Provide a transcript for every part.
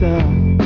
sister.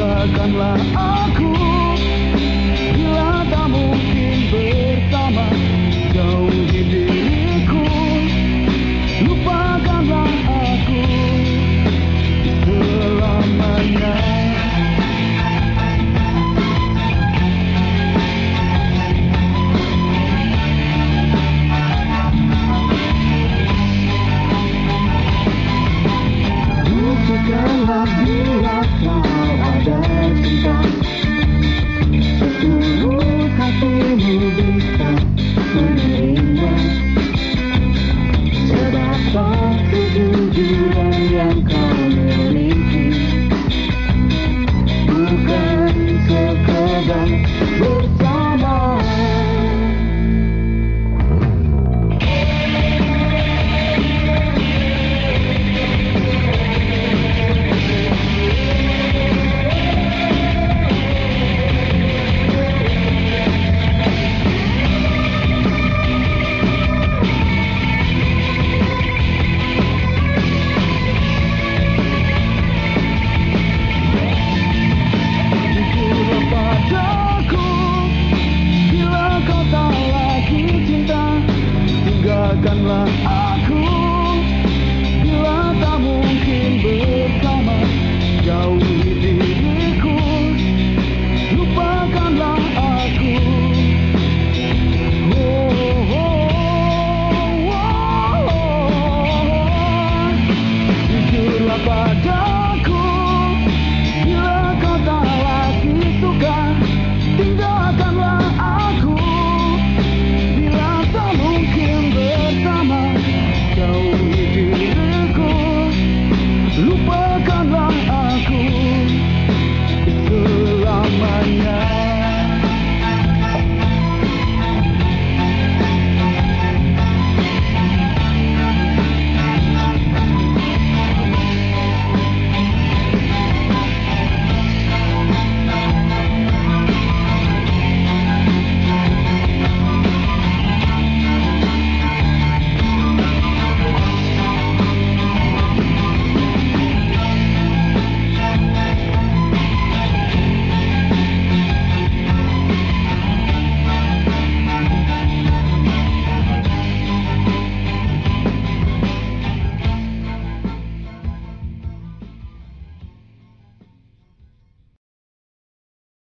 Tinggalkanlah aku Wonka. love.